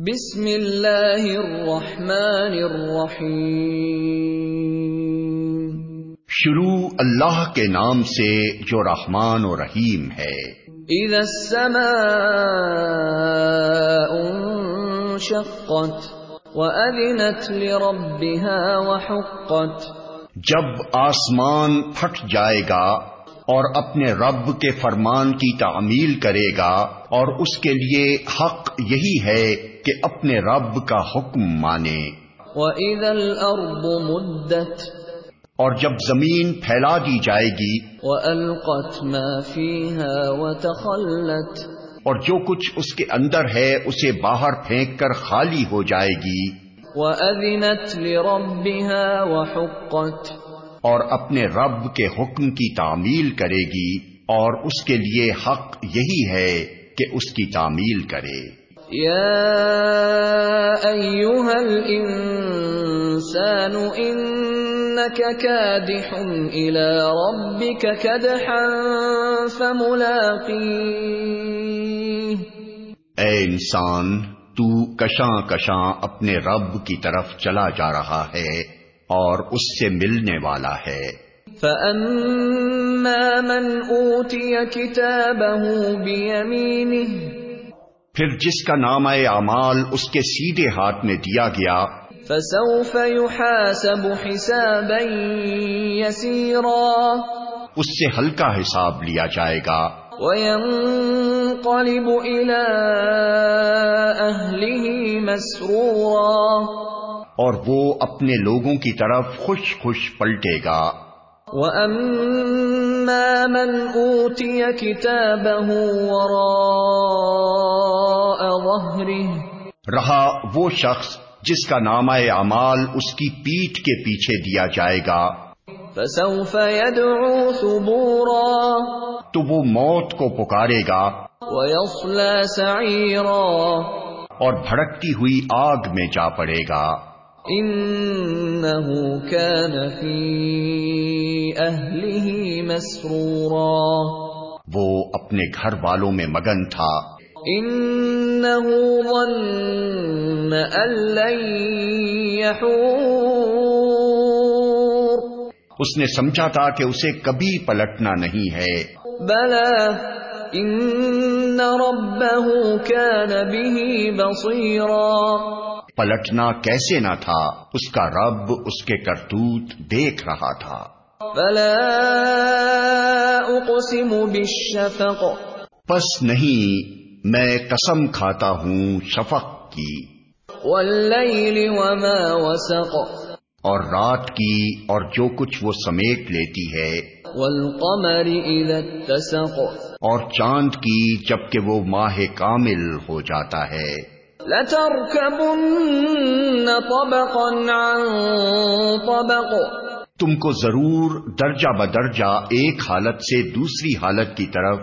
بسم اللہ الرحمن الرحیم۔ شروع اللہ کے نام سے جو رحمان و رحیم ہے۔ اذا السماء انشقت وأذنت لربها وحقت۔ جب آسمان پھٹ جائے گا اور اپنے رب کے فرمان کی تعمیل کرے گا اور اس کے لیے حق یہی ہے کہ اپنے رب کا حکم مانے۔ وَإِذَا الْأَرْضُ مُدَّتْ اور جب زمین پھیلا دی جائے گی وَأَلْقَتْ مَا فِيهَا وَتَخَلَّتْ اور جو کچھ اس کے اندر ہے اسے باہر پھینک کر خالی ہو جائے گی۔ وَأَذِنَتْ لِرَبِّهَا وَحُقَّتْ اور اپنے رب کے حکم کی تعمیل کرے گی اور اس کے لیے حق یہی ہے کہ اس کی تعمیل کرے۔ یا ایوہا الانسان انکا کادح الى ربک کدحا فملاقیہ اے انسان تو کشاں کشاں اپنے رب کی طرف چلا جا رہا ہے۔ اور اس سے ملنے والا ہے۔ فَأَمَّا مَنْ أُوتِيَ كِتَابَهُ بِيَمِينِهِ پھر جس کا نام اعمال اس کے سیدھے ہاتھ میں دیا گیا۔ فَسَوْفَ يُحَاسَبُ حِسَابًا يَسِيرًا اس سے ہلکا حساب لیا جائے گا۔ وَيَنْقَلِبُ إِلَىٰ أَهْلِهِ مَسْرُورًا اور وہ اپنے لوگوں کی طرف خوش خوش پلٹے گا۔ وَأَمَّا مَنْ أُوتِيَ كِتَابَهُ وَرَاءَ ظَهْرِهِ رہا وہ شخص جس کا نامہ اعمال اس کی پیٹ کے پیچھے دیا جائے گا۔ فَسَوْفَ يَدْعُو ثُبُورًا تو وہ موت کو پکارے گا۔ وَيَصْلَى سَعِيرًا اور بھڑکتی ہوئی آگ میں جا پڑے گا۔ انہو کان فی اہلہ مسرورا. وہ اپنے گھر والوں میں مگن تھا۔ انہو ظن ان لن یحور اس نے سمجھا تھا کہ اسے کبھی پلٹنا نہیں ہے۔ بلا ان ربہ کان به بصیرا پلٹنا کیسے نہ تھا اس کا رب اس کے کرتوت دیکھ رہا تھا۔ فلا اقسم بالشفق۔ پس نہیں میں قسم کھاتا ہوں شفق کی۔ واللیل وما وسق۔ اور رات کی اور جو کچھ وہ سمیٹ لیتی ہے۔ والقمر اذا اتسق۔ اور چاند کی جبکہ وہ ماہ کامل ہو جاتا ہے۔ لَتَرْكَبُنَّ طَبَقًا عَن طَبَقٍ. تم کو ضرور درجہ بدرجہ ایک حالت سے دوسری حالت کی طرف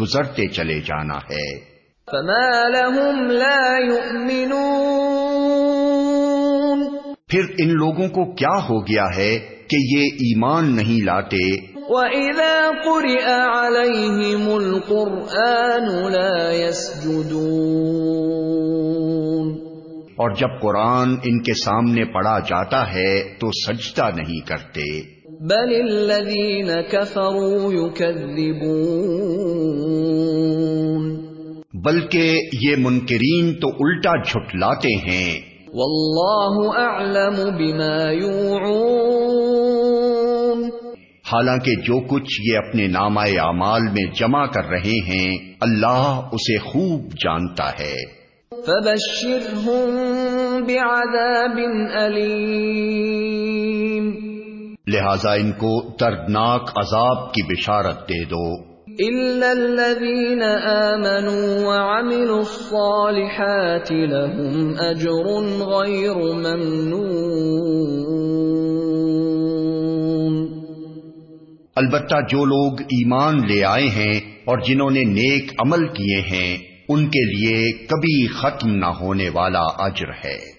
گزرتے چلے جانا ہے۔ فَمَا لَهُمْ لَا يُؤْمِنُونَ. پھر ان لوگوں کو کیا ہو گیا ہے کہ یہ ایمان نہیں لاتے؟ وَإِذَا قُرِئَ عَلَيْهِمُ الْقُرْآنُ لَا يَسْجُدُونَ. اور جب قرآن ان کے سامنے پڑا جاتا ہے تو سجدہ نہیں کرتے۔ بل الذين كفروا يكذبون۔ بلکہ یہ منکرین تو الٹا جھٹلاتے ہیں۔ واللہ اعلم بما يوعون۔ حالانکہ جو کچھ یہ اپنے نامہ اعمال میں جمع کر رہے ہیں اللہ اسے خوب جانتا ہے۔ فَبَشِّرْهُم بِعَذَابٍ أَلِيمٍ. لہذا ان کو دردناک عذاب کی بشارت دے دو۔ إِلَّا الَّذِينَ آمَنُوا وَعَمِلُوا الصَّالِحَاتِ لَهُمْ أَجْرٌ غَيْرُ مَمْنُونَ۔ البتہ جو لوگ ایمان لے آئے ہیں اور جنہوں نے نیک عمل کیے ہیں ان کے لیے کبھی ختم نہ ہونے والا اجر ہے۔